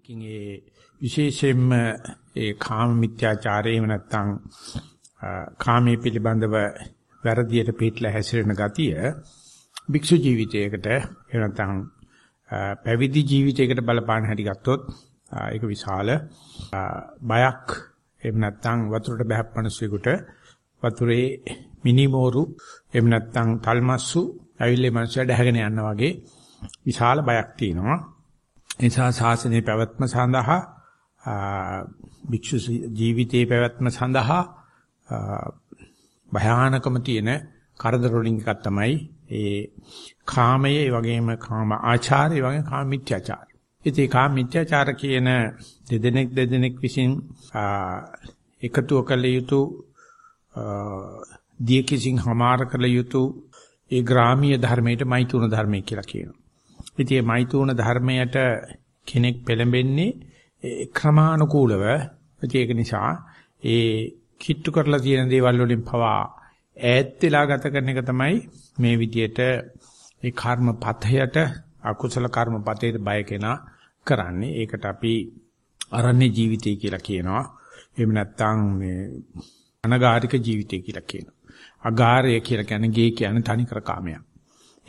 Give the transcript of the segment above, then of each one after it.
ඒකෙන් ඒ විශේෂයෙන්ම ඒ කාම මිත්‍යාචාරය එහෙම නැත්නම් කාමයේ පිළිබඳව වැරදියට පිටලා හැසිරෙන ගතිය භික්ෂු ජීවිතයකට එහෙම නැත්නම් පැවිදි ජීවිතයකට බලපාන හැටි ගත්තොත් ඒක විශාල බයක් එහෙම නැත්නම් වතුරට බහැප්පනසෙකුට වතුරේ මිනිමෝරු එහෙම නැත්නම් තල්මස්සු ඇවිල්ලා මනුස්සයා දැහැගෙන යනවා වගේ විශාල බයක් තියෙනවා. ඒ නිසා ශාසනයේ පැවැත්ම සඳහා භික්ෂු ජීවිතයේ පැවැත්ම සඳහා භයානකම තියෙන කරදර වලින් එකක් තමයි ඒ කාමයේ ඒ වගේම කාම ආචාරය ඒ වගේම කාම මිත්‍යාචාර. ඉතින් කාම මිත්‍යාචාර කියන දෙදෙනෙක් දෙදෙනෙක් විසින් එකතුව කළ යුතු දිය කිසිං හමාර කළ යුතු ඒ ග්‍රාමීය ධර්මයට මෛතුන ධර්මය කියලා කියනවා. ඉතින් මේ මෛතුන ධර්මයට කෙනෙක් පෙළඹෙන්නේ ක්‍රමානුකූලව. ඒක නිසා ඒ කිට්ටු කරලා තියෙන දේවල් වලින් පවා ඈත් වෙලා ගත කරන එක තමයි මේ විදියට ඒ කර්මපතයට අකුසල කර්මපතයට බය කෙනා කරන්නේ. ඒකට අපි අරණ්‍ය ජීවිතය කියලා කියනවා. එහෙම නැත්නම් මේ අනගාരിക ජීවිතය කියලා කියනවා. අගාරය කියලා කියන්නේ ගේ කියන්නේ තනිකර කාමයක්.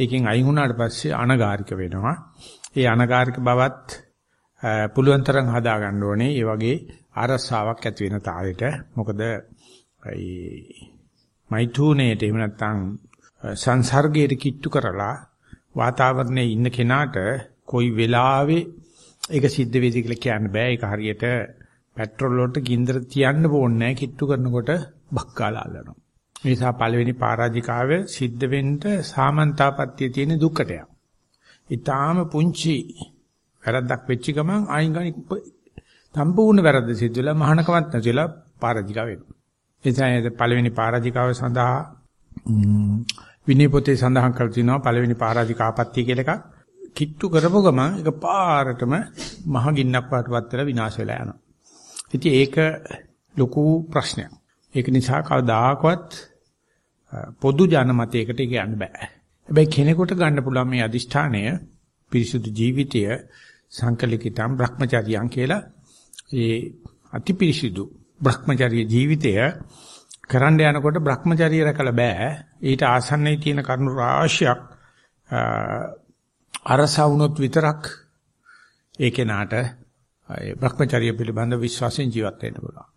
ඒකෙන් අයින් වුණාට පස්සේ අනගාരിക වෙනවා. ඒ අනගාരിക බවත් පුළුවන් තරම් හදා ගන්න ඕනේ. ඒ වගේ අරසාවක් ඇති වෙන තාලෙට. මොකද ඒ මෛතුනේට එහෙම නැත්නම් සංසර්ගයට කිට්ටු කරලා වාතාවරණයේ ඉන්න කෙනාට කොයි වෙලාවෙ ඒක සිද්ධ වෙයිද කියලා කියන්න බෑ. ඒක හරියට පෙට්‍රල් වලට ගින්දර තියන්න ඕනේ නැහැ. කිට්ටු කරනකොට බක්කාලා අල්ලනවා. ඒ නිසා පළවෙනි පරාජිකාවේ සිද්ධ වෙන්න සාමන්තාපත්‍ය තියෙන දුක්කටයක්. ඊටාම පුංචි වැරද්දක් වෙච්ච ගමන් ආයින් ගනි සම්පූර්ණ වැරද්ද සිද්ධ වෙලා මහානකමත් නැතිලා පරාජිකාව වෙනවා. ඒ නිසා පළවෙනි පරාජිකාව සඳහා විනය පොතේ සඳහන් කර තිනවා පළවෙනි පරාජිකාපත්‍ය කියලා එකක්. කිට්ටු කරපු ගමන් ඒක පාරටම මහ ගින්නක් වටපත් වෙලා විනාශ වෙලා යනවා. ඉතින් ඒක ලොකු ප්‍රශ්නයක්. ඒක නිසා කවදාකවත් පොදු ජනමතයකට කියන්න බෑ. හැබැයි කෙනෙකුට ගන්න පුළුවන් මේ අදිෂ්ඨානය පිරිසුදු ජීවිතය සංකලිකිතම් Brahmacharyan කියලා ඒ අතිපිරිසුදු Brahmacharya ජීවිතය කරන්න යනකොට Brahmacharya රැකලා බෑ. ඊට ආසන්නයේ තියෙන කරුණු රාශියක් අරසවුනොත් විතරක් ඒ කෙනාට ඒ Brahmacharya පිළිබඳ විශ්වාසයෙන් ජීවත් වෙන්න පුළුවන්.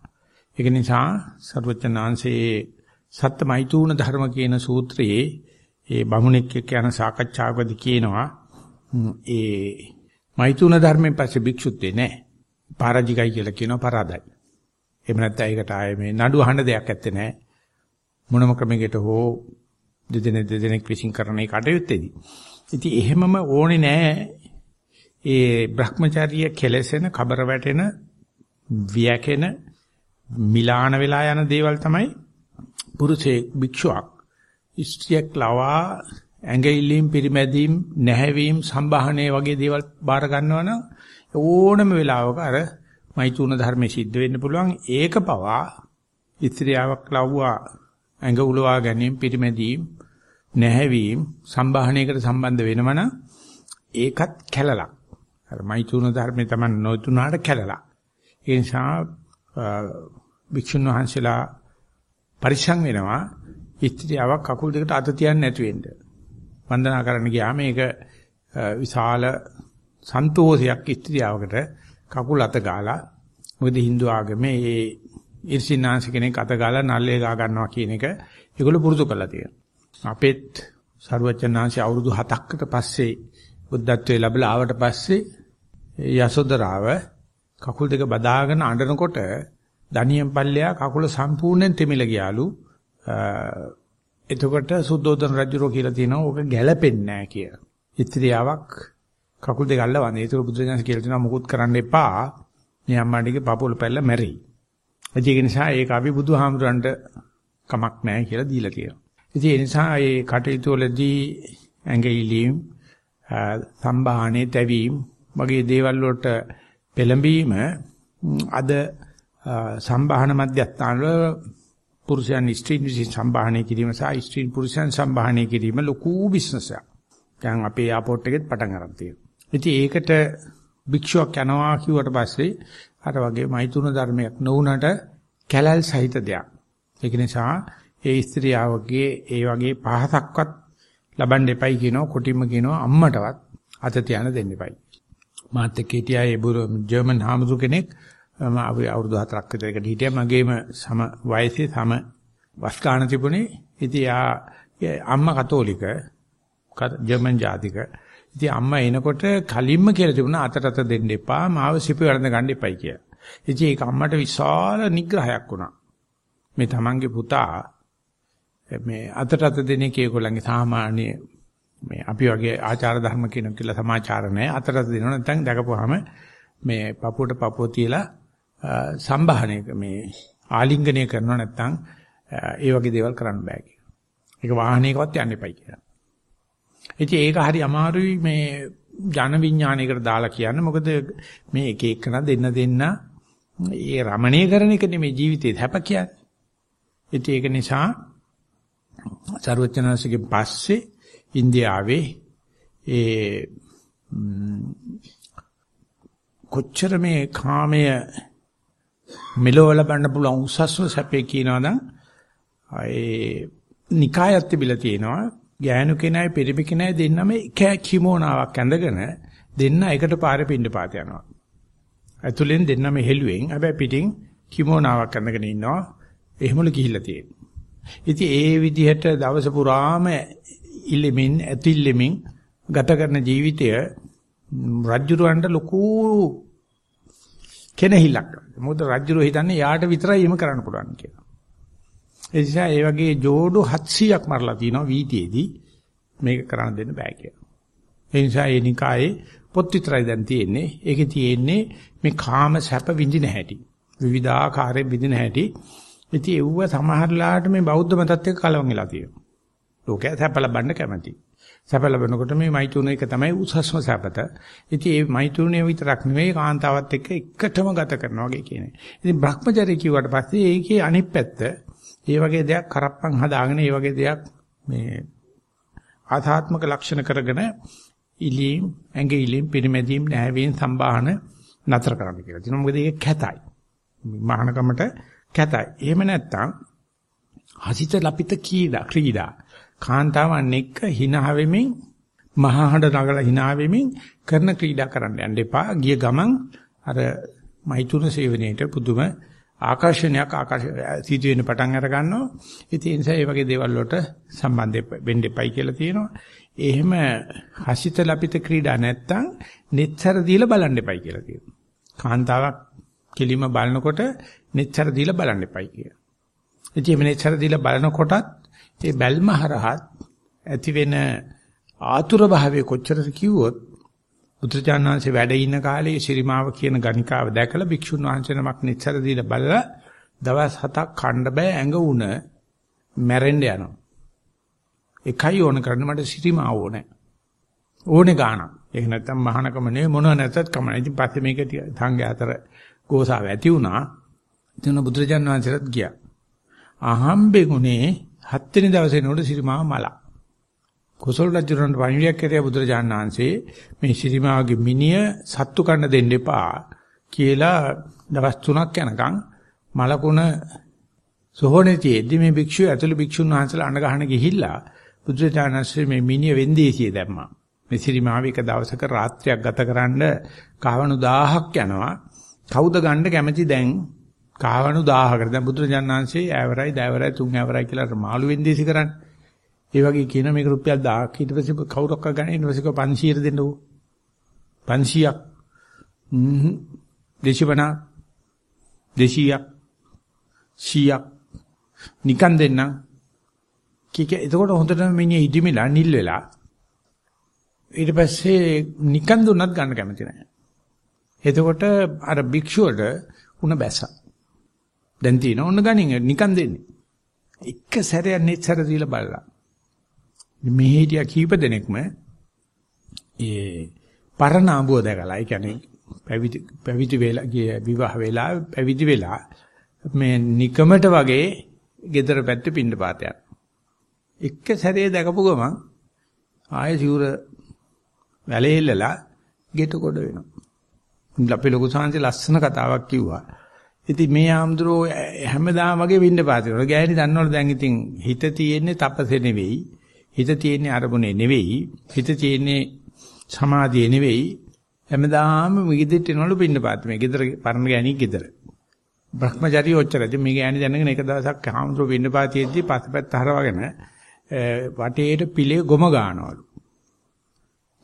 ඒක නිසා සර්වචනාංශයේ සත්‍යමයිතුන ධර්ම කියන සූත්‍රයේ ඒ බමුණෙක් එක්ක යන සාකච්ඡාවකදී කියනවා ඒ මෛතුන ධර්මයෙන් පස්සේ භික්ෂුත්වේ නැහැ. පරාජිකයි කියලා කියනවා පරාදයි. එහෙම නැත්නම් ඒකට ආයේ මේ නඩු අහන්න දෙයක් ඇත්තේ නැහැ. මොනම ක්‍රමයකට හෝ දෙදෙනෙක් දෙදෙනෙක් විශ්ින් කරන ඒ කටයුත්තේදී. ඉතින් එහෙමම ඕනේ නැහැ. ඒ Brahmacharya කෙලසෙන, කබර වැටෙන, වියකෙන, මිලාන වෙලා යන දේවල් තමයි පුරුෂේ භික්ෂුවක්. ස්ත්‍රියක් ලවා ඇඟිල්ලීම් පිරිමැදීම් නැහැවීම් සම්බාහනයේ වගේ දේවල් බාර ගන්නවනම් ඕනම වෙලාවක අර මෛතුන ධර්මයේ සිද්ධ වෙන්න පුළුවන්. ඒක පවා ස්ත්‍රියාවක් ලව්වා ඇඟ උලවා ගැනීම පිරිමැදීම් නැහැවීම් සම්බාහනයකට සම්බන්ධ වෙනවනම් ඒකත් කැලලක් අර මෛතුන ධර්මයේ තමයි නොතුනාට කැලලක් ඒ නිසා භික්ෂුන් වහන්සේලා පරිස්සම් වෙනවා ඉස්ත්‍රිාවක් කකුල් දෙකට අත තියන්න නැති වෙන්න. වන්දනා කරන්න ගියාම මේක විශාල සන්තෝෂයක් ඉස්ත්‍රිාවකට කකුල් අත ගාලා මොකද Hindu ආගමේ මේ ඉර්ෂිනාංශ කෙනෙක් අත ගාලා නල්ලේ ගා ගන්නවා කියන එක ඒගොල්ලෝ පුරුදු කරලා තියෙනවා. අපෙත් සරුවචනාංශي අවුරුදු 7කට පස්සේ බුද්ධත්වයේ ලැබලා ආවට පස්සේ යසෝදරාව කකුල් දෙක බදාගෙන අඬනකොට දණියෙන් පල්ලෙයා කකුල සම්පූර්ණයෙන් තෙමිල ගියාලු. එතකොට සුද්ධෝදන රජුරෝ කියලා තියෙනවා ඕක ගැළපෙන්නේ නැහැ කියලා. ඉත්‍ත්‍යාවක් කකුල් දෙක අල්ලවන්නේ. ඒක බුදුරජාණන් කියලා තියෙනවා මුකුත් කරන්න එපා. මේ අම්මාටිගේ පපුවල පැල්ල මැරෙයි. ඒක නිසා ඒක අපි බුදුහාමුදුරන්ට කමක් නැහැ කියලා දීලා තියෙනවා. ඉතින් ඒ නිසා මේ කටයුතු වලදී ඇඟිලිම් සම්බාහනේ තැවීම වගේ දේවල් වලට පෙළඹීම අද සම්බාහන මධ්‍යස්ථාන වල පුරුෂයන් ස්ත්‍රීන් විසින් සම්බාහනය කිරීම සහ ස්ත්‍රීන් පුරුෂයන් සම්බාහනය කිරීම ලොකු බිස්නස් එකක්. දැන් අපේ එයාපෝට් එකෙත් පටන් ගන්න තියෙනවා. ඉතින් ඒකට භික්ෂුවක් යනවා කිව්වට පස්සේ අර වගේ මෛතුන ධර්මයක් නොවුනට කැලල් සහිත දෙයක්. ඒක නිසා ඒ ස්ත්‍රියවගේ ඒ වගේ පහසක්වත් ලබන්න එපයි කියනවා කොටිම කියනවා අම්මටවත් අත තියන්න දෙන්න එපයි. මාත් එක්ක හිටියා ඒ බුරු ජර්මන් හාමුදුර කෙනෙක් මම අවුරුදු 4ක් විතර එකට හිටියා. මගේම සම වයසේ සම වස් ගන්න තිබුණේ. ඉතින් යා අම්මා කතෝලික ජර්මන් ජාතික. ඉතින් අම්මා එනකොට කලින්ම කියලා තිබුණා අතට අත දෙන්න එපා. මාව සිපි වරඳ ගන්න එපයි කියලා. ඉතින් ඒක අම්මට විශාල නිග්‍රහයක් වුණා. මේ තමන්ගේ පුතා මේ අතට අත දෙන එක ඒගොල්ලන්ගේ සාමාන්‍ය මේ අපි වගේ ආචාර ධර්ම කියන කියලා සමාචාර නැහැ අතට අත දෙනවා. නැත්නම් දැකපුවාම මේ පපුවට පපුව තියලා සම්බාහනය මේ ආලිංගනය කරනවා නැත්නම් ඒ වගේ දේවල් කරන්න බෑ කියලා. ඒක වාහනයකවත් යන්න එපයි කියලා. ඉතින් ඒක හරි අමාරුයි මේ ජන විඥානයකට දාලා කියන්න. මොකද මේ එක එකන දෙන්න දෙන්න ඒ රමණීය කරන එක නෙමේ ජීවිතේ හැප කියන්නේ. ඉතින් ඒක නිසා සර්වඥාන්සේගේ පස්සේ ඉන්දියාවේ ඒ කොච්චර මේ කාමය මෙලොව ලබන්න පුළුවන් උසස්ව සැපේ කියනවනම් ඒ නිකායත් තිබිලා තියෙනවා ගෑනු කෙනයි පිරිමි කෙනයි දෙන්නම එක කිමෝනාවක් ඇඳගෙන දෙන්න එකට පාරේ පින්න පාත යනවා. ඇතුලෙන් දෙන්නම හෙළුවෙන් හැබැයි පිටින් කිමෝනාවක් ඇඳගෙන ඉන්නවා. එහෙමලු ගිහිල්ලා තියෙනවා. ඉතින් ඒ විදිහට දවස පුරාම ඉල්ලෙමින් ඇතිල්ලෙමින් ගත කරන ජීවිතය රජ්ජුරවන්ට ලොකු කෙනහිලක්. මොකද රජ්ජුරෝ හිතන්නේ යාට විතරයි එහෙම කරන්න පුළුවන් කියලා. ඒ නිසා ඒ වගේ جوړු 700ක් මරලා තිනවා වීතියේදී මේක කරන්න දෙන්න බෑ කියලා. ඒ නිසා ඒ නිකායේ පොත් විතරයි දැන් තියෙන්නේ. ඒකේ තියෙන්නේ මේ කාම සැප විඳින හැටි. විවිධාකාරයෙන් විඳින හැටි. ඉතින් ඒව සමහරලාට මේ බෞද්ධ මතත් එක්ක කලවම් වෙලා තියෙනවා. ලෝකයා සැප ලබන්න කැමති. සැප ලැබෙනකොට මේ මෛතුන එක තමයි උසස්ම සැපත. ඉතින් මේ මෛතුනේ විතරක් නෙවෙයි කාන්තාවත් එක්ක එකටම ගත කරනවා වගේ කියන්නේ. ඉතින් Brahmacharya කිව්වට පස්සේ ඒකේ අනිත් පැත්ත ඒ වගේ දෙයක් කරප්පන් හදාගෙන ඒ වගේ දෙයක් මේ ආධාත්මික ලක්ෂණ කරගෙන ඉලීම් ඇඟිලිම් පිරිමැදීම් නැහැවීම් සම්බාහන නතර කරන්න කියලා. දින මොකද ඒක කැතයි. මහානකමට කැතයි. එහෙම නැත්තම් හසිත ලපිත කීඩා ක්‍රීඩා කාන්තාවන් එක්ක hina වෙමින් මහා හඬ නගලා hina වෙමින් කරන ක්‍රීඩා කරන්න යන්න එපා. ගිය ගමන් අර මෛතුන සේවනයේට පුදුම ආකර්ෂණයක් ආකර්ෂ සිදු වෙන පටන් අර ගන්නවා. ඉතින් ඒ නිසා මේ වගේ දේවල් වලට සම්බන්ධ වෙන්න එපයි කියලා තියෙනවා. එහෙම හසිත ලපිත ක්‍රීඩා නැත්තම් netthara දීලා බලන්න එපයි කියලා තියෙනවා. කාන්තාවක් කෙලිම බලනකොට netthara දීලා බලන්න එපයි කියලා. ඉතින් මේ netthara දීලා බලනකොටත් ඒ බැල්ම හරහත් ඇති වෙන ආතුර භාවයේ කොච්චරද කිව්වොත් බුදුචානන්සේ වැඩ ඉන්න කාලේ ශිරිමාව කියන ගණිකාව දැකලා භික්ෂුන් වහන්සේ නමක් නිස්සර දීලා බලලා දවස් හතක් කණ්ඩ බෑ ඇඟ උන මැරෙන්න යනවා. එකයි ඕන කරන්නේ මට ශිරිමාව ඕනේ. ඕනේ ගාණක්. ඒක නැත්තම් මහානකම නෙවෙයි මොනව නැතත් කමයි. ඉතින් පස්සේ මේක සංඝයා අතර ගෝසාව ඇති වුණා. එතන බුදුරජාණන් වහන්සේට ගියා. අහම්බෙගුනේ හත්වෙනි දවසේ නෝඩ ශිරිමාව මලා. කුසල රජුරන්ට පණිවිඩයක් කරේ බුදුරජාණන් වහන්සේ මේ ශිරිමාගේ මිනිය සත්තු කන්න දෙන්න එපා කියලා දවස් 3ක් යනකම් මලකුණ සෝහණේතියෙදි මේ භික්ෂුව ඇතුළු භික්ෂුන් වහන්සේලා අඬ ගහන ගිහිල්ලා බුදුරජාණන් වහන්සේ මේ මිනිය වෙන්දේසිය දැම්මා. මේ ශිරිමාව එක දවසක රාත්‍රියක් ගතකරනද කවණු 1000ක් යනවා. කවුද ගන්න කැමති දැන් කවණු 1000කට දැන් බුදුරජාණන් වහන්සේ ඇවරයි දෑවරයි තුන් ඇවරයි කියලා මාළු වෙන්දේසි කරන්නේ. ඒ වගේ කියන මේක රුපියල් 1000ක් ඊට පස්සේ කවුරක්ක ගන්න? ඊට පස්සේ 500 දෙන්නකෝ 500ක් හ්ම්. දෙශිවන 200ක් 100ක් නිකන් දෙන්න කීක එතකොට හොඳටම මිනිහ ඉදිමිලා නිල් වෙලා ඊට පස්සේ නිකන් දුන්නත් ගන්න කැමති නැහැ. එතකොට අර භික්ෂුවට උණ බැස්සා දැන් තියෙන ඕන ගණන් නිකන් දෙන්නේ එක සැරයක් නෙච්චර දීලා බලලා මේ හිටියා කීප දෙනෙක්ම ඒ පරණ ආඹුව දැකලා ඒ කියන්නේ පැවිදි පැවිදි වෙලා ගිය විවාහ වෙලා පැවිදි වෙලා මේ නිකමට වගේ gedara පැත්තේ පින්න පාතයක්. එක සැරේ දැකපු ගමන් ආයෙ සිවුර වැලෙහෙල්ලලා ගෙට කොට වෙනවා. අපේ ලොකු සාංශේ ලස්සන කතාවක් කිව්වා. ඉතින් මේ ආම්ද්‍රෝ හැමදාම වගේ වින්න පාතේ. ඔය ගෑණි දන්නවල දැන් ඉතින් හිත තියෙන්නේ තපසේ නෙවෙයි. හිත තියෙන්නේ අරමුණේ නෙවෙයි. හිත තියෙන්නේ සමාධියේ නෙවෙයි. හැමදාම මිගෙදිට එනවලු පින්න පාතේ. මේ ගෙදර පරණ ගෑණි ගෙදර. භ්‍රමචාරී ඔච්චරයි. මේ ගෑණි දැනගෙන එක දවසක් ආම්ද්‍රෝ වින්න පාතියෙද්දි පස්සපැත්ත හරවගෙන වටේට පිලේ ගොම ගන්නවලු.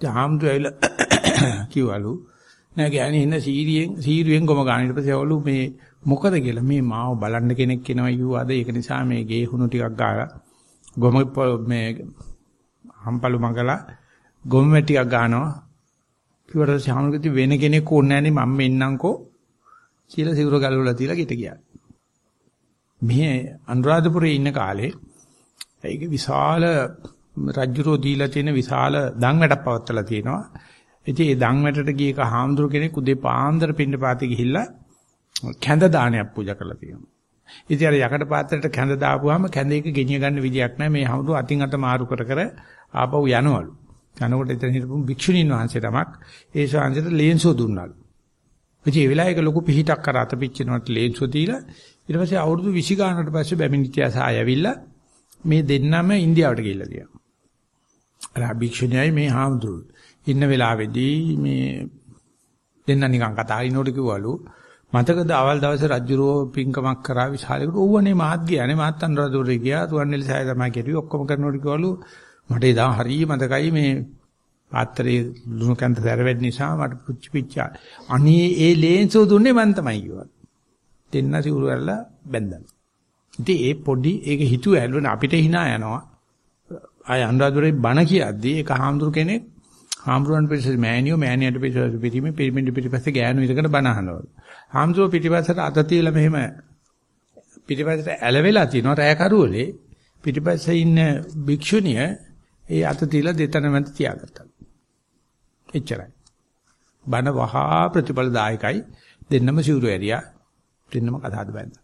ආම්ද්‍රෝ ඇවිල්ලා කිව්වලු නෑ ගෑණි ඉන්න සීරියෙන් සීරුවෙන් ගොම ගන්න. ඊට පස්සේ අවලු මේ මොකද කියලා මේ මාව බලන්න කෙනෙක් එනවා කිව්වාද? ඒක නිසා මේ ගේ හුණු ටිකක් ගාලා ගොම මේ හම්පලු මගලා ගොම ටිකක් ගන්නවා කිව්වට ශාමලකති වෙන කෙනෙක් ඕනේ නැනේ මම එන්නම්කෝ කියලා සිවුර ගලවලා තියලා ගිට ගියා. මේ අනුරාධපුරේ ඉන්න කාලේ ඒක විශාල රජ්ජුරෝ දීලා තියෙන විශාල දන් වැඩක් පවත්ලා තියෙනවා. ඉතින් ඒ දන් වැටට ගිය එක හාමුදුරු කෙනෙක් උදේ පාන්දර පින්න පාතේ ගිහිල්ලා කැඳ දානයක් පූජා කරලා තියෙනවා. ඉතින් අර යකඩ පාත්‍රයට කැඳ දාපුවාම කැඳ එක ගෙනිය ගන්න විදියක් නැහැ. මේ හමුදු අතින් අත මාරු කර කර ආපහු යනවලු. යනකොට එතන හිටපු භික්ෂුණීන් වහන්සේ තමක් ඒ ශාන්සිට ලේන්සෝ දුන්නලු. ඉතින් ඒ වෙලාවේක ලොකු පිහිටක් කර අත පිච්චෙනවට ලේන්සෝ දීලා ඊට පස්සේ අවුරුදු 20 ගානකට පස්සේ බැමිණිතියා සාය ඇවිල්ලා මේ දෙන්නම ඉන්දියාවට ගිහිල්ලා තියෙනවා. අර භික්ෂුණියයි මේ හාමුදුරුවෝ ඉන්න වෙලාවේදී මේ දෙන්න නිකන් කතා කරනකොට කිව්වලු මතකද අවල් දවසේ රජුරෝ පින්කමක් කරා විශාලයකට ඕවනේ මාත් ගියානේ මාත් අනුරාධපුරේ ගියා. තුවන්නෙලි සාය තමයි කෙරුවේ. ඔක්කොම කරනකොට කිව්වලු මට එදා හරිය මතකයි මේ පාත්‍රයේ ලුණු කන්ද දැරවෙන්න නිසා මට පුච්චි පිච්චා. අනේ ඒ ලේන්සෝ දුන්නේ මන් තමයි කිව්වා. දෙන්න සිවුරු ඇරලා බැන්දා ඉතින් ඒ පොඩි ඒක හිතුව ඇල්වන අපිට hina යනවා. ආය අනුරාධපුරේ බණ කියද්දී ඒක හාමුදුරු කෙනෙක් හාමුදුරන් පිටිපස්සේ මෑණියෝ මෑණියට පිටිපස්සේ පිටිමි පිරිමින්ට පිටිපස්සේ ගෑනු ඉදකට බණ අහනවා. හාමුදුරුව පිටිපස්සට අත තියලා මෙහෙම පිටිපස්සට ඇලවෙලා තිනවා රෑ කරුවලේ පිටිපස්සේ ඉන්න භික්ෂුණිය ඒ අත තියලා දෙතන මැද තියාගත්තා. එච්චරයි. බණ වහා ප්‍රතිඵලදායකයි දෙන්නම සිවුරු ඇරියා දෙන්නම කතාද බැන්දා.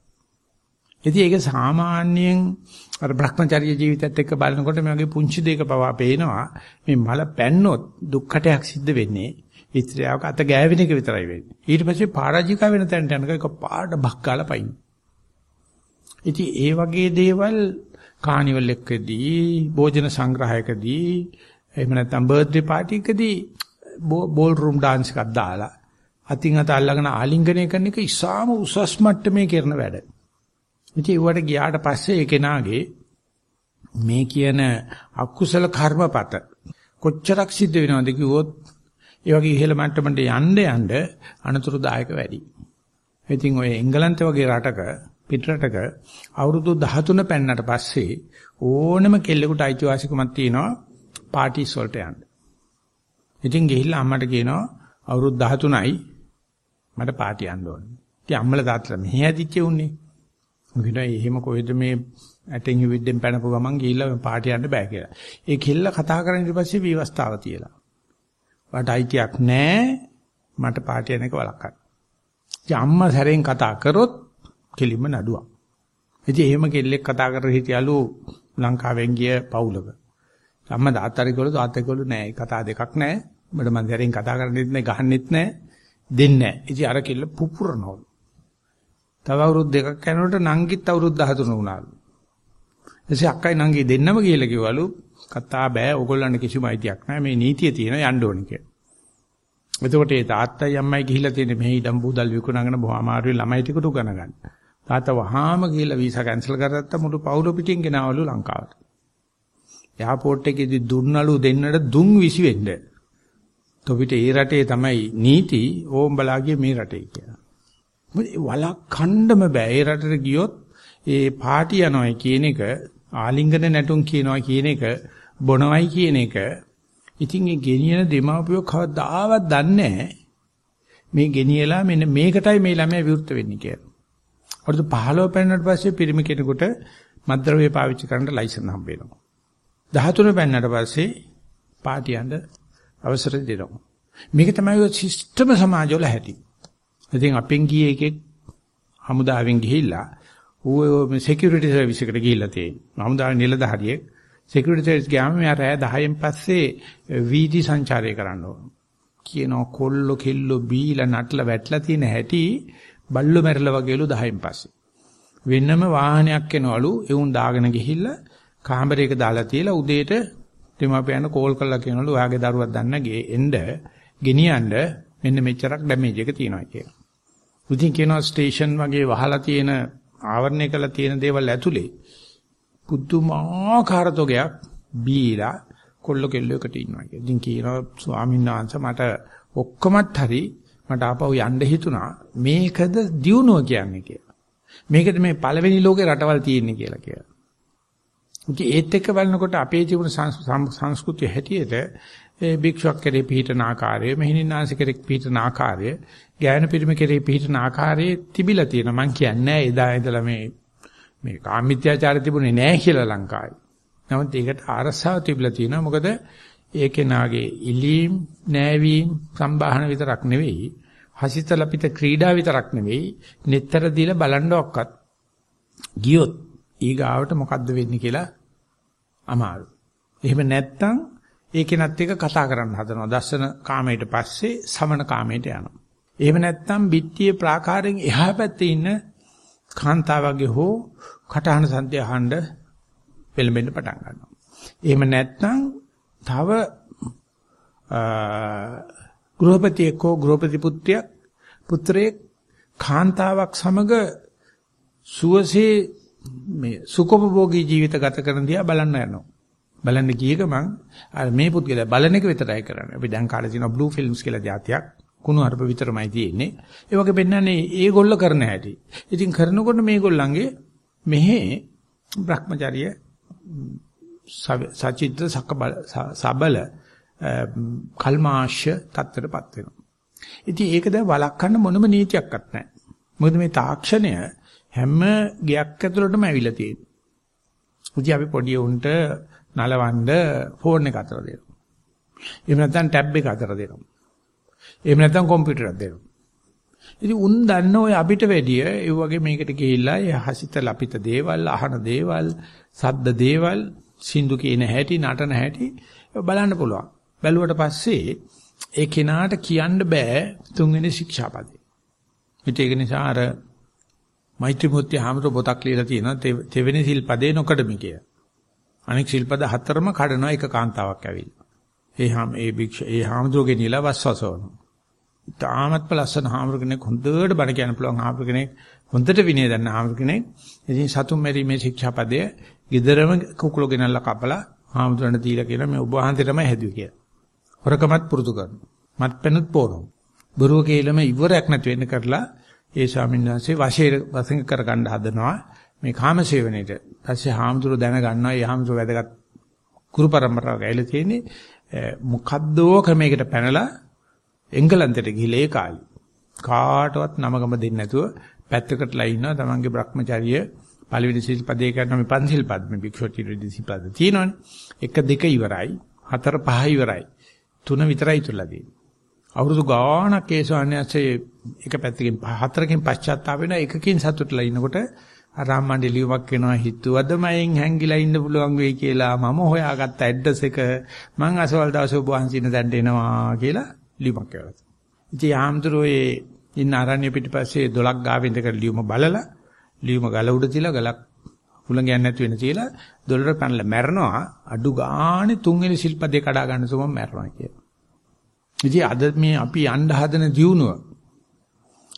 ඉතින් ඒක සාමාන්‍යයෙන් අර Brahmacharya ජීවිතයත් එක්ක බලනකොට මේ වගේ පුංචි දෙයක පවා පේනවා මේ මල පැන්නොත් දුක්ඛටයක් සිද්ධ වෙන්නේ ඉස්ත්‍රියවක අත ගෑවෙන එක විතරයි වෙන්නේ. ඊට පස්සේ පරාජිකා වෙන තැනට යනක එක පාඩ බක්කාලා පයින්. ඉතින් ඒ වගේ දේවල් කානිවල් එකකදී භෝජන සංග්‍රහයකදී එහෙම නැත්නම් බර්ත්ඩේ පාටි එකදී බෝල් රූම් ඩාන්ස් එකක් දාලා අතින් අත අල්ලගෙන ආලිංගනය කරන එක ඉස්සාම උසස් මට්ටමේ කරන වැඩ. ඉතින් ඒවට ගියාට පස්සේ ඒ කෙනාගේ මේ කියන අකුසල කර්මපත කොච්චරක් සිද්ධ වෙනවද කිව්වොත් ඒ වගේ ඉහළ මට්ටමට යන්න යන්න අනතුරුදායක වැඩි. ඉතින් ඔය එංගලන්ත වගේ රටක පිටරටක අවුරුදු 13 පෙන්නට පස්සේ ඕනම කෙල්ලෙකුට අයිතිවාසිකමක් තියෙනවා පාටිස් වලට යන්න. ඉතින් ගිහිල්ලා අම්මට කියනවා අවුරුදු 13යි මට පාටි යන්න ඕනේ. ඉතින් අම්මලා තාත්තලා මෙහෙ ඇදිච්ච උන්නේ. මොකද එහෙම කොහෙද මේ ඇටෙන් හිවිද්දෙන් පැනපු ගමන් ගිහිල්ලා පාටි යන්න බෑ කියලා. ඒ කෙල්ල කතා කරන් ඊට පස්සේ විවස්ථාව තියලා. වට අයිතියක් නැහැ මට පාටි යන එක වළක්වන්න. ඉතින් අම්මා සැරෙන් කතා කරොත් කෙලින්ම නඩුවක්. ඉතින් එහෙම කෙල්ලෙක් කතා කර හිටියලු ලංකාවෙන් ගිය පවුලක. අම්මා තාත්තාට කිව්වලු තාත්තා කිව්වලු නෑ කතා දෙකක් නෑ. මට මං සැරෙන් කතා කරන්නෙත් නෑ ගහන්නෙත් නෑ දෙන්නේ නෑ. ඉතින් අර කෙල්ල පුපුරනවලු. තව අවුරුදු දෙකක් යනකොට නංගිත් අවුරුදු 13 වුණාලු. එසේ අක්කයි නංගි දෙන්නම කියලා කිව්වලු කතා බෑ ඕගොල්ලන්ට කිසිම අයිතියක් නැහැ මේ නීතිය තියෙන යන්න ඕනේ කියලා. එතකොට ඒ තාත්තයි අම්මයි ගිහිල්ලා තියෙන මේ ඉඩම් බුදල් විකුණගෙන බොහොම අමාරුයි ළමයි ටිකට උගන ගන්න. තාත්තා වහාම ගිහිල්ලා වීසා කැන්සල් කරගත්තා මුළු පවුල පිටින් ගෙනාවලු ලංකාවට. එයාපෝට් එකේදී දුන්නලු දෙන්නට දුන් විසි වෙන්න. තොපිට ඒ රටේ තමයි නීති ඕම්බලාගේ මේ රටේ කියලා. වලක්වන්නම බෑ. ඒ රටට ගියොත් ඒ පාටි යනවා කියන එක ආලිංගන නැටුම් කියනවා කියන එක බොනවයි කියන එක ඉතින් ඒ ගෙනියන දෙමාපියෝ කවදාවත් දන්නේ මේ ගෙනියලා මෙන්න මේකටයි මේ ළමයා විවෘත වෙන්නේ කියලා. අවුරුදු 15 පෙන්නට පස්සේ පිරිමි කෙනෙකුට මද්ද්‍රව්‍ය පාවිච්චි කරන්න ලයිසන් හම්බ වෙනවා. 13 පෙන්නට පස්සේ පාටියන්ට අවසර දෙනවා. මේක තමයි සිස්ටම සමාජවල හැටි. ඉතින් අපෙන් ගියේ එකෙක් හමුදාවෙන් ගිහිල්ලා ඌ සිකියුරිටි සර්විස් එකට ගිහිල්ලා තියෙනවා. හමුදාවේ නිලධාරියෙක් සිකියුරිටි සර්විස් ගියාම මෙයා රෑ 10න් පස්සේ වීදි සංචාරය කරන්න ඕන. කියනවා කොල්ල කෙල්ල බීලා නටලා වැටලා තියෙන හැටි බල්ලෝ මැරලා වගේලු 10න් පස්සේ. වෙනම වාහනයක් එනවලු එවුන් දාගෙන ගිහිල්ලා කාමරයක දාලා තියලා උදේට දෙමාපියන් කෝල් කරලා කියනවලු ඔයාගේ දරුවක් දන්න ගේ එන්න ගෙනියන්න මෙන්න මෙච්චරක් ඩැමේජ් එක තියෙනවා කියලා. උදින් කියනවා ස්ටේෂන් වගේ වහලා තියෙන ආවරණය කරලා තියෙන දේවල් ඇතුලේ පුදුමාකාර තෝගයක් බීලා කොල්ල කෙල්ල එකට ඉන්නවා කියලා. ඉතින් කියනවා ස්වාමීන් වහන්සේ මට ඔක්කොමත් හරි මට ආපහු යන්න හිතුණා මේකද දියුණුව කියන්නේ කියලා. මේකද මේ පළවෙනි ලෝකේ රටවල් තියෙන්නේ කියලා කියලා. ඉතින් ඒත් එක්ක බලනකොට අපේ ජීවන සංස්කෘතිය හැටියට ඒ භික්ෂුවක් කෙරේ පිහිටන ආකාරය, මෙහිණින්නාංශ කෙරේ පිහිටන ආකාරය, ඥාන පිරිම කෙරේ පිහිටන ආකාරයේ තිබිලා තියෙනවා. මම කියන්නේ එදා ඉඳලා මේ මේ කාමීත්‍යාචාරය තිබුණේ නැහැ කියලා ලංකාවේ. නමුත් ඒකට අරසාව තිබිලා තියෙනවා. මොකද ඒ කෙනාගේ ඉලීම්, නෑවීම්, සම්බාහන විතරක් නෙවෙයි, හසිත ලපිත ක්‍රීඩා විතරක් නෙවෙයි, netතර දීලා බලන්නවක්වත් ගියොත් ඊගාවට මොකද්ද වෙන්නේ කියලා අමාරු. එහෙම නැත්තම් ඒ කෙනත් එක්ක කතා කරන්න හදනවා. දර්ශන කාමයට පස්සේ සමන කාමයට යනවා. එහෙම නැත්තම් බිත්තියේ ප්‍රාකාරයෙන් එහා පැත්තේ ඉන්න කාන්තාවගේ හෝ කටහන සන්ධ්‍ය අහන්න පෙළඹෙන්න පටන් ගන්නවා. එහෙම නැත්තම් තව ගෘහපතියෙක් හෝ ගෘහපති පුත්‍රයෙක් පුත්‍රයෙක් කාන්තාවක් සමග සුවසේ මේ සුඛෝපභෝගී ජීවිත ගත කරන දිහා බලන්න යනවා. බලන්න ගිය ගමන් අර මේ පුද්ගලයා බලන එක විතරයි කරන්නේ. අපි දැන් කාලේ තියෙන බ්ලූ ෆිල්ම්ස් කියලා જાතියක් කුණු අරප විතරමයි තියෙන්නේ. ඒ වගේ පෙන්නන්නේ ඒගොල්ල කරන හැටි. ඉතින් කරනකොට මේගොල්ලන්ගේ මෙහි Brahmacharya සචිත්‍ර සකබල සබල කල්මාශ තත්ත්වයටපත් වෙනවා. ඉතින් ඒක දැන් වළක්වන්න මොනම නීතියක්වත් නැහැ. මොකද මේ තාක්ෂණය හැම ගයක් ඇතුළටම ඇවිල්ලා තියෙනවා. ඉතින් අපි පොඩි උන්ට නලවන්න ෆෝන් එක අතර දෙනවා. එහෙම නැත්නම් ටැබ් එක අතර දෙනවා. එහෙම නැත්නම් කම්පියුටරයක් දෙනවා. ඉතින් උන් දන්න ඔය අපිට වැඩිය ඒ වගේ මේකට ගිහිල්ලා ඒ හසිත ලපිත දේවල් අහන දේවල් සද්ද දේවල් සින්දු කියන හැටි නටන හැටි බලන්න පුළුවන්. බැලුවට පස්සේ ඒ කෙනාට කියන්න බෑ තුන්වෙනි ශික්ෂාපදේ. ඒක නිසා අර මෛත්‍රී මුත්‍ය හැමතෝ පොතක් ලියලා තියෙනවා තෙවෙනි සිල්පදේ නොකඩමි කිය. අනෙක් සිල්පද හතරම කඩනවා එක කාන්තාවක් ඇවිල්ලා. ඒ හැම ඒ භික්ෂ ඒ හැමදෝගේ නිලා වස්වසවනවා. තාමත් ලස්සන හාමුදුර කෙනෙක් හොඳට බණ කියන්න පුළුවන් හාමුදුර කෙනෙක් හොඳට විනය දන්න හාමුදුර කෙනෙක්. ඉතින් සතුම් මෙරීමේ ශික්ෂාපදය giderම කුකුල ගෙනල්ලා කපලා හාමුදුරන්ට දීලා කියන මේ ඔබ වහන්සේ තමයි හැදුවේ කියලා. හොරකමත් පුරුදු කරනවා. මත්පැනුත් පොරනවා. බොරුව කේලම ඉවරයක් නැති වෙන්න කරලා ඒ ස්වාමීන් වහන්සේ වශයෙන් වශයෙන් කරගන්න හදනවා මේ කාමසේවණේට. ඊපස්සේ හාමුදුරුවෝ දැනගන්නවා ඒ හාමුදුරුවෝ වැදගත් ගුරු પરම්පරාවක ඇවිල්ලා තියෙන්නේ මොකද්දෝ ක්‍රමයකට පැනලා එංගලන්තයට ගිහිල්ලා ඒ කාලේ කාටවත් නමගම දෙන්නේ නැතුව පැත්තකටලා ඉන්නවා තමන්ගේ Brahmacharya පළවෙනි සිල්පදේ කරන මේ පන්සිල් පද මේ භික්ෂුවටි සිල්පද තියෙනවනේ. එක දෙක ඉවරයි. හතර පහ ඉවරයි. තුන විතරයි ඉතුරුලා තියෙන්නේ. අවුරුදු ගාණක් ඒ ස්වාමීන්වහන්සේ එක පැත්තකින් හතරකින් පශ්චාත්තාප වෙන එකකින් සතුටුලා ඉන්නකොට ආරාමණ්ඩේ ලියුමක් වෙනවා හිතුවද මයෙන් හැංගිලා ඉන්න පුළුවන් වෙයි කියලා මම හොයාගත්ත ඇඩ්‍රස් එක මං අසවල් දවසේ ඔබ වහන්සින දැන්ට එනවා කියලා ලියුමක් කරලා. ඉතින් ආම්තුරෝයේ ඉන්න ආරණ්‍ය පිටිපස්සේ දොලක් ගාවෙ ඉඳලා ලියුම බලලා ලියුම ගල උඩ තියලා ගලක් හුලඟයක් නැති වෙන තියලා දොලර පැනලා මැරනවා අඩු ගානේ තුන්වෙනි ශිල්පදේ කඩා ගන්න සුමම මැරනවා කියලා. ඉතින් අද මේ අපි යන්න හදන දියුණුව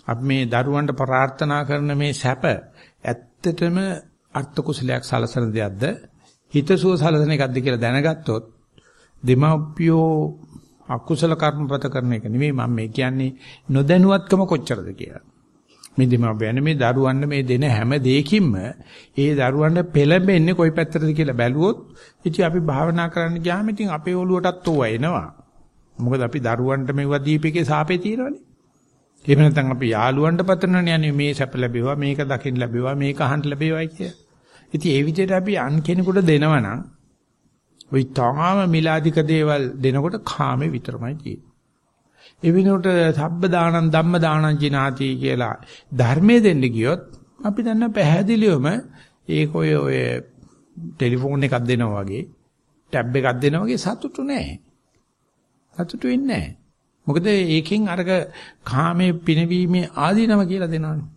අපි මේ දරුවන්ට ප්‍රාර්ථනා කරන මේ සැප ඇත්තටම අර්ථ කුසලයක් සලසන දෙයක්ද හිතසුව සලසන එකක්ද කියලා දැනගත්තොත් දෙමව්පියෝ අකුසල කර්මපත කරන එක නෙමෙයි මම මේ කියන්නේ නොදැනුවත්කම කොච්චරද කියලා. මේ දෙමව්පියන් මේ දරුවන්ට මේ දෙන හැම දෙයකින්ම ඒ දරුවන්ට පෙළඹෙන්නේ කොයි පැත්තටද කියලා බැලුවොත් ඉතින් අපි භාවනා කරන්න ගියාම ඉතින් අපේ ඔළුවටත් ඕවා එනවා. මොකද අපි දරුවන්ට මෙවුවා දීපේකේ සාපේ තියෙනවනේ. එහෙම නැත්නම් අපි යාළුවන්ට පතරනනේ යන්නේ මේ සැප ලැබෙවා මේක දකින්න ලැබෙවා මේක අහන්න ලැබෙවයි කිය. ඉතින් ඒ විදිහට අපි අන් කෙනෙකුට දෙනවා නම් ওই තාම මිලාදික දේවල් දෙනකොට කාමේ විතරමයි තියෙන්නේ. ඒ වෙනුවට සබ්බ දානං ධම්ම දානං ජිනාති කියලා ධර්මයේ දෙන්න ගියොත් අපි දන්න පැහැදිලිවම ඒක ඔය ඔය ටෙලිෆෝන් එකක් දෙනවා වගේ ටැබ් එකක් දෙනවා වගේ සතුටු නෑ. සතුටු වෙන්නේ නැහැ. මොකද ඒකෙන් අරක කාමයේ පිනවීමේ ආදීනව කියලා දෙනවනේ.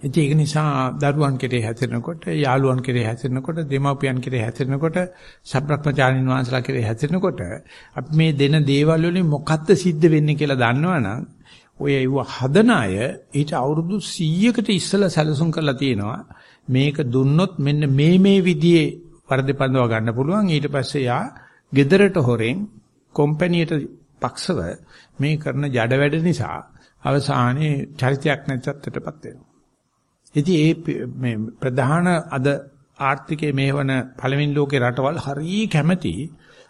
ඉතින් ඒක නිසා දරුවන් කෙරේ හැසිරෙනකොට, යාළුවන් කෙරේ හැසිරෙනකොට, දෙමාපියන් කෙරේ හැසිරෙනකොට, සබ්‍රක්‍මචාරින් වහන්සලා කෙරේ හැසිරෙනකොට අපි මේ දෙන දේවල් වලින් මොකද්ද සිද්ධ වෙන්නේ කියලා දන්නවනම් ඔය ඒව හදන අය ඊට අවුරුදු 100කට ඉස්සෙල්ලා සැලසුම් කරලා තියෙනවා. මේක දුන්නොත් මෙන්න මේ මේ විදිහේ වර්ධපන්දව ගන්න පුළුවන්. ඊට පස්සේ යා ගෙදරට හොරෙන් කම්පැනියට පක්ෂව මේ කරන ජඩ වැඩ නිසා අවසානයේ චරිතයක් නැත්තටපත් වෙනවා. ඉතින් ඒ මේ ප්‍රධාන අද ආර්ථිකයේ මේවන පළවෙනි ලෝකේ රටවල් හරිය කැමැති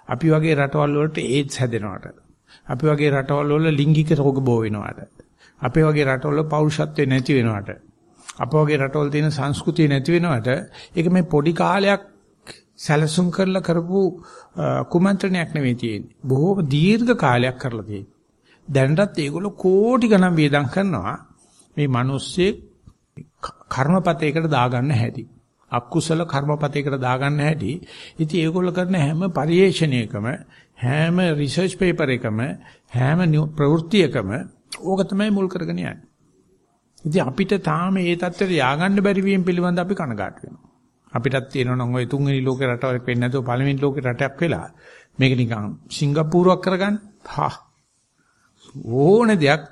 අපි වගේ රටවල් වලට ඒඩ්ස් හැදෙනවට. අපි වගේ රටවල් වල ලිංගික රෝග බෝ වෙනවට. අපේ වගේ රටවල පෞරුෂත්වය නැති වෙනවට. අප වගේ රටවල් තියෙන සංස්කෘතිය නැති වෙනවට ඒක මේ පොඩි කාලයක් සැලසුම් කරලා කරපු කුමන්ත්‍රණයක් නෙවෙයි තියෙන්නේ. බොහෝ දීර්ඝ කාලයක් කරලා තියෙන්නේ. දැනටත් ඒගොල්ලෝ කෝටි ගණන් වේදම් කරනවා මේ මිනිස්සේ කර්මපතේකට දාගන්න හැටි. අකුසල කර්මපතේකට දාගන්න හැටි. ඉතින් ඒගොල්ලෝ කරන හැම පරිේශණයකම හැම රිසර්ච් පේපර් එකම හැම ප්‍රවෘත්තියකම ඕක තමයි මුල් කරගෙන යන්නේ. ඉතින් අපිට තාම මේ தත්ත්වයට ය아가න්න බැරි වීම පිළිබඳ අපි කනගාටු වෙනවා. අපිටත් තියෙනවා නම් ওই තුන්වෙනි ලෝකේ රටවල් වෙන්නේ නැතුව පළවෙනි ලෝකේ රටයක් වෙලා මේක නිකන් සිංගප්පූරුවක් කරගන්න. හා ඕන දෙයක්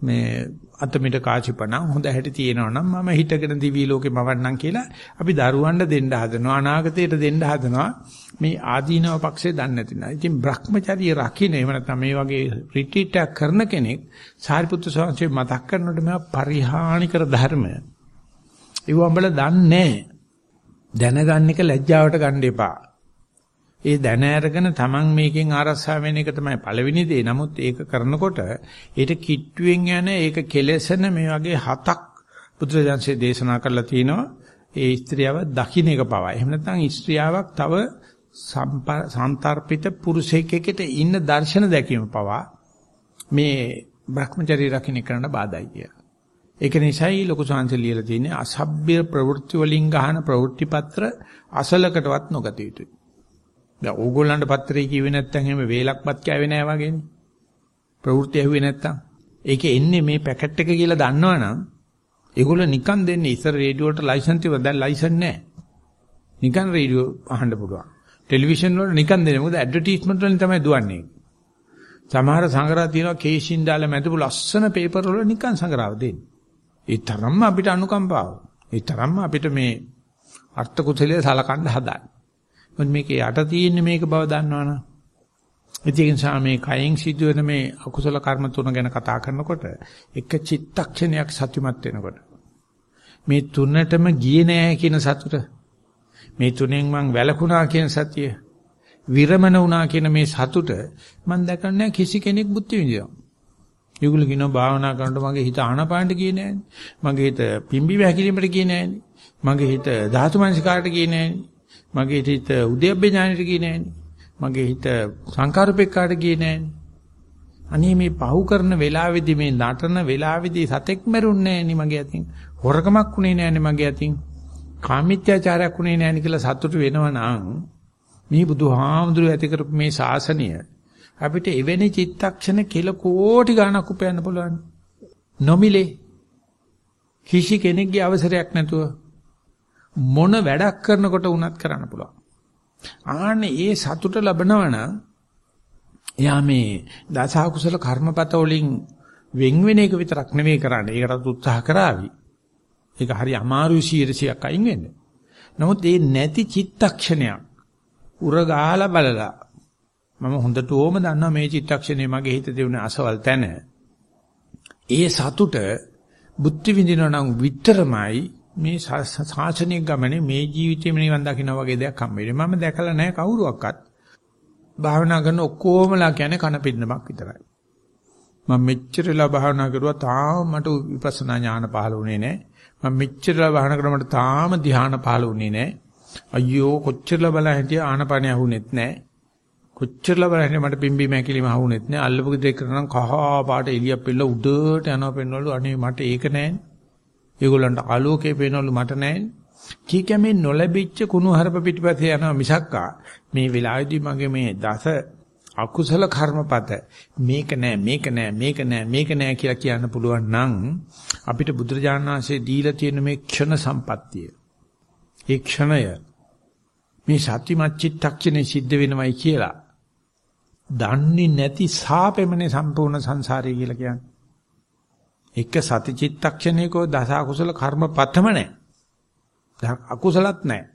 මේ අතමිට කාචිපණම් හොඳ හැටි තියෙනවා නම් මම හිටගෙන දිවි ලෝකේ මවන්නම් කියලා අපි දරුවන්ට දෙන්න හදනවා අනාගතයට දෙන්න හදනවා මේ ආදීනව පක්ෂේ දන්නේ නැති නා. ඉතින් Brahmacharya රකින්න එහෙම නැත්නම් මේ වගේ රිට්‍රීට් එකක් කරන කෙනෙක් සාරිපුත්‍ර ස්වාමීන් මතක් කරනකොට මේවා පරිහානිකර ධර්ම. ඒව උඹල දන්නේ දැනගන්න එක ලැජ්ජාවට ගන්න එපා. ඒ දැන අරගෙන Taman මේකෙන් ආරස්සා වෙන එක තමයි පළවෙනි දේ. නමුත් ඒක කරනකොට ඊට කිට්ටුවෙන් යන ඒක කෙලෙසන මේ වගේ හතක් බුදුරජාන්සේ දේශනා කරලා තිනවා. ඒ ස්ත්‍රියව දකින්න එක පවා. එහෙම නැත්නම් ස්ත්‍රියාවක් තව සම්තර්පිත පුරුෂයෙක් එක්කට ඉන්න දර්ශන දැකීම පවා මේ Brahmacharya රකින්න කරන්න බාධායි කියලා. ඒක නිසායි ලොකු සංසය ලියලා තියෙන්නේ අසභ්‍ය ප්‍රවෘත්ති වලින් ගහන ප්‍රවෘත්ති පත්‍ර අසලකටවත් නොගත යුතුයි. දැන් ඕගොල්ලන්ට පත්‍රේ කිව්වේ නැත්නම් එහෙම වේලක්පත් කෑවේ නැහැ වගේනේ. ප්‍රවෘත්ති ඇහුවේ නැත්නම්. ඒකේ එන්නේ මේ පැකට් එක කියලා දන්නවනම් ඒගොල්ලෝ නිකන් දෙන්නේ ඉස්සර රේඩියෝ වලට ලයිසන්ස් තිබ්බා දැන් ලයිසන් නැහැ. නිකන් රේඩියෝ අහන්න පුළුවන්. ටෙලිවිෂන් වල නිකන් දෙන්නේ මොකද ඇඩ්වර්ටයිස්මන්ට් වලින් තමයි දුවන්නේ. සමහර සංග්‍රහ තියෙනවා කේෂින් දාලා මැදපු ලස්සන පේපර් වල නිකන් සංග්‍රහව දෙන්නේ. ඒ තරම්ම අපිට අනුකම්පාව. ඒ තරම්ම අපිට මේ අර්ථ කුසලයේ සලකන්න හදාන්නේ. මොකද මේකේ යට තියෙන්නේ මේක බව දන්නවනම්. ඒ නිසා මේ කයෙන් සිදුවෙන මේ අකුසල කර්ම තුන ගැන කතා කරනකොට එක චිත්තක්ෂණයක් සතුටුමත් වෙනකොට මේ තුනටම ගියේ නෑ කියන සතුට මේ තුනෙන් මං වැළකුණා කියන සතිය විරමණ වුණා කියන මේ සතුට මං දැකන්නේ කිසි කෙනෙක් බුද්ධ විඳිනවා. ඒගොල්ලෝ කියනවා භාවනා කරනකොට මගේ හිත ආනපානට ගියේ නෑනේ. මගේ හිත පිම්බි වැකිරීමට ගියේ නෑනේ. මගේ හිත ධාතු මනසිකාරට ගියේ නෑනේ. මගේ හිත උද්‍යප්පේ ඥානෙට ගියේ නෑනේ. මගේ හිත සංකාරූපෙක්කාට ගියේ නෑනේ. අනේ මේ පහු කරන වෙලාවේදී මේ නටන වෙලාවේදී සතෙක් මැරුන්නේ නෑනේ මගේ අතින්. හොරකමක් උනේ නෑනේ මගේ අතින්. කාමීත්‍යාචාරයක් උනේ නෑනේ කියලා සතුටු වෙනවා නම් මේ බුදුහාමුදුරුවෝ ඇති කරපු මේ ශාසනය අපිට එවැනි චිත්තක්ෂණ කෙල කෝටි ගණක් උපයන්න පුළුවන්. නොමිලේ කිසි කෙනෙක්ගේ අවසරයක් නැතුව මොන වැඩක් කරනකොට වුණත් කරන්න පුළුවන්. ආන්නේ ඒ සතුට ලැබනවා නම් එයා මේ දස අකුසල කර්මපත වලින් වෙන් වෙන එක විතරක් නෙවෙයි කරන්නේ. ඒකටත් උත්සාහ කරાવી. ඒක හරි අමාරුයි 100ක් අයින් වෙන්න. නමුත් ඒ නැති චිත්තක්ෂණයක් උරගාලා බලලා මම හොඳට ඕම දන්නවා මේ චිත්තක්ෂණය මගේ හිතේ තිබුණ අසවල් තැන. ඒ සතුට බුද්ධ විඳිනවා නම් විතරමයි මේ ශාසනික ගමනේ මේ ජීවිතේම නිවන් දකින්න වගේ දෙයක් හම්බෙන්නේ. මම දැකලා නැහැ කවුරුවක්වත්. භාවනා කරන ඔක්කොමලා කියන්නේ කන පින්නමක් විතරයි. මම මෙච්චරලා භාවනා කරුවා තාම මට විපස්සනා ඥාන පහළ වුණේ නැහැ. මම මෙච්චරලා භාවනා කරා මට තාම ධ්‍යාන පහළ වුණේ නැහැ. අයියෝ කොච්චරලා බලන් හිටිය ආනපනිය අහුනෙත් නැහැ. කොච්චරලා බලන් හිටිය මට පිම්බි මැකිලිම අහුනෙත් නැහැ. අල්ලපු දෙයක් කරනම් කහා පාට එළියක් පෙළ උඩට යනවා පෙන්වලු අනේ මට ඒක නැහැ. ඒගොල්ලන්ට ආලෝකේ පේනවලු මට නැහැ. කීකමේ නොලැබිච්ච කුණු හරප පිටිපස්සේ යනවා මිසක්කා මේ වෙලාවේදී මගේ මේ දස අකුසල කර්මපත මේක නෑ මේක නෑ මේක නෑ මේක නෑ කියලා කියන්න පුළුවන් නම් අපිට බුදුරජාණන් වහන්සේ දීලා තියෙන මේ ක්ෂණ සම්පත්තිය ඒ ක්ෂණය මේ සත්‍යමත් චිත්තක්ෂණේ සිද්ධ වෙනවයි කියලා දන්නේ නැති සාපෙමනේ සම්පූර්ණ සංසාරය කියලා කියන්නේ. එක සති චිත්තක්ෂණයකෝ දස අකුසල කර්මපතම නැහැ. අකුසලත් නැහැ.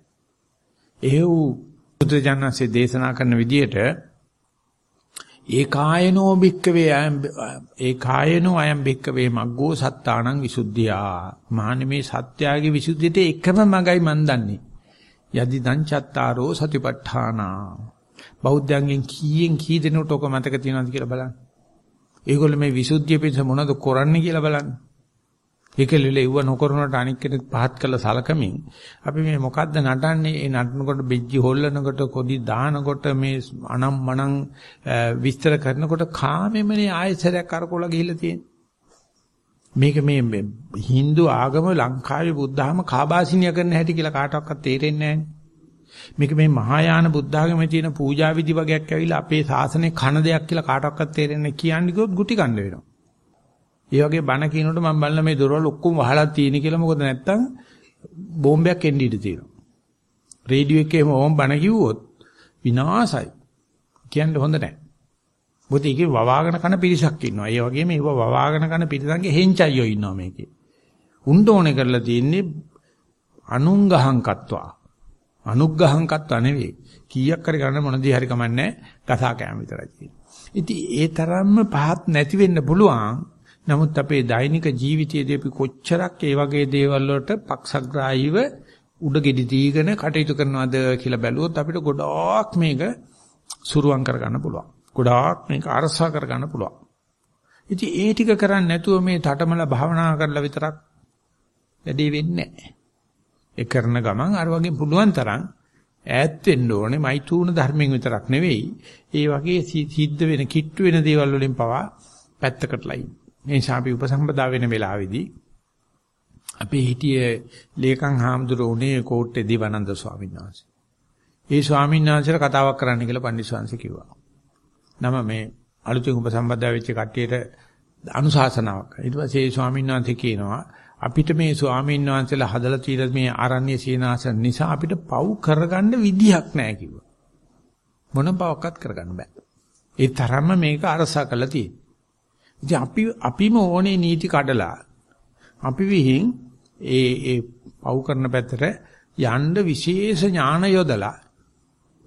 එහෙව් බුදුජානන්සේ දේශනා කරන විදිහට ඒකායනෝ භික්කවේ ඒකායනෝ අයම් භික්කවේ මග්ගෝ සත්තානං විසුද්ධියා මහන්නේ මේ සත්‍යාගේ විසුද්ධියට එකම මගයි මන් දන්නේ යදි දං චත්තාරෝ සතිපට්ඨානා බෞද්ධයන්ගෙන් කීයෙන් කී දෙනෙකුට ඔක මතක තියෙනවද කියලා බලන්න. ඒගොල්ලෝ මේ විසුද්ධිය පිණිස මොනවද කරන්නේ කියලා බලන්න. ඒකෙලෙල ඉව නොකරනට අනික් කෙනෙක් පහත් කළ සලකමින් අපි මේ මොකද්ද නටන්නේ ඒ නටනකොට බෙජ්ජි හොල්ලනකොට කොඩි දානකොට මේ අනම් මනම් විස්තර කරනකොට කාමෙමනේ ආයසරයක් කරකෝලා ගිහිල්ලා තියෙන්නේ මේක මේ Hindu ආගම ලංකාවේ බුද්ධාම කාබාසිනිය කරන හැටි කියලා කාටවත් තේරෙන්නේ නැහැ මේක මේ මහායාන බුද්ධාගමේ තියෙන පූජා විදි වගේක් ඇවිල්ලා අපේ ශාසනයේ කන දෙයක් කියලා කාටවත් තේරෙන්නේ කියන්නේ කිව්වොත් ගුටි කන්න වෙනවා ඒ වගේ බණ කියනකොට මම බලන මේ දොරවල් ඔක්කොම වහලා තියෙන කියලා මොකද නැත්තම් බෝම්බයක් එන්න ඉඩ තියෙනවා. රේඩියෝ එකේ මොම් බණ කිව්වොත් විනාසයි. කියන්න හොඳ නැහැ. මොකද ඒකේ වවාගෙන කන පිරිසක් ඉන්නවා. ඒ වගේම ඒව වවාගෙන කන පිරිසන්ගේ හෙන්චයියෝ ඉන්නවා මේකේ. උණ්ඩ ඕනේ කරලා තියෙන්නේ අනුංගහංකත්වා. අනුග්‍රහංකත්වා නෙවෙයි. කීයක් හරි ගන්න මොනදී හරි කමන්නේ ගසා කෑම විතරයි තියෙන්නේ. ඉතින් ඒ තරම්ම පහත් නැති වෙන්න පුළුවන්. නමුත් අපේ දෛනික ජීවිතයේදී අපි කොච්චරක් ඒ වගේ දේවල් වලට පක්ෂග්‍රාහීව උඩ ගෙඩි දීගෙන කටයුතු කරනවද කියලා බැලුවොත් අපිට ගොඩාක් මේක සුරුවම් කරගන්න පුළුවන්. ගොඩාක් මේක අරසා කරගන්න පුළුවන්. ඉතින් ඒ ටික කරන්නේ නැතුව මේ තටමල භාවනා කරලා විතරක් වැඩේ වෙන්නේ නැහැ. ඒ කරන ගමන් අර වගේ පුළුවන් තරම් ඈත් වෙන්න ඕනේ මෛතුන ධර්මයෙන් විතරක් නෙවෙයි. ඒ වගේ සිද්ධ වෙන කිට්ටු වෙන දේවල් වලින් පවා පැත්තකටලා ඉන්න. මේ නිසා අපි උපසම්පදා වෙන වෙලාවේදී අපි හිටියේ ලේකම් හාමුදුරුවනේ කෝට්ටේ දිවනන්ද ස්වාමීන් වහන්සේ. ඒ ස්වාමීන් වහන්සේට කතාවක් කරන්න කියලා පණ්ඩිත ස්වාමීන් කිව්වා. නම මේ අලුතෙන් උපසම්පදා වෙච්ච කට්ටියට අනුශාසනාවක්. ඊට පස්සේ ඒ ස්වාමීන් වහන්සේ කියනවා අපිට මේ ස්වාමීන් වහන්සේලා හදලා තියෙන මේ ආරණ්‍ය සීනාසන නිසා අපිට පව් කරගන්න විදිහක් නැහැ කිව්වා. මොන පවක්වත් කරගන්න බෑ. ඒ තරම්ම මේක අරසා කරලා තියෙනවා. ඉතින් අපි අපිම ඕනේ නීති කඩලා අපි විහිං ඒ ඒ පව් කරන පැත්තට යන්න විශේෂ ඥාන යොදලා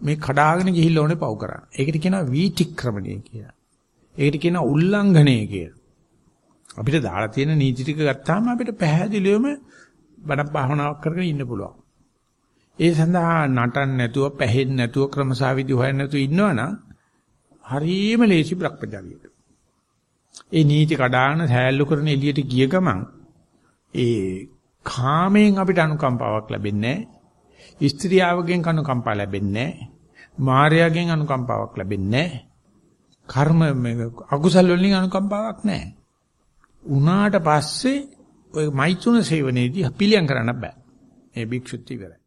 මේ කඩාගෙන ගිහිල්ලා ඕනේ පව් කරන්න. ඒකට කියනවා වීතික්‍රමණය කියලා. ඒකට කියනවා උල්ලංඝනය කියලා. අපිට දාලා තියෙන නීති ටික ගත්තාම අපිට පැහැදිලිවම බණ භාවනාවක් කරගෙන ඉන්න පුළුවන්. ඒ සඳහා නටන්න නැතුව, පැහෙන්න නැතුව, ක්‍රමසාවිදි හොයන්න නැතුව ඉන්නවනම් හරියම ලේසි බ්‍රහ්මචාරියට. ඒ නීති කඩාගෙන සෑල්ලු කරන එළියට ගිය ගමන් ඒ කාමයෙන් අපිට අනුකම්පාවක් ලැබෙන්නේ නැහැ. ස්ත්‍රියාවගෙන් අනුකම්පාව ලැබෙන්නේ නැහැ. මායාවෙන් අනුකම්පාවක් ලැබෙන්නේ නැහැ. කර්ම අකුසල වලින් අනුකම්පාවක් නැහැ. උනාට පස්සේ ඔය මෛත්‍රුණ සේවනයේදී පිළියම් කරන්න බෑ. මේ භික්ෂුත් ඉවරයි.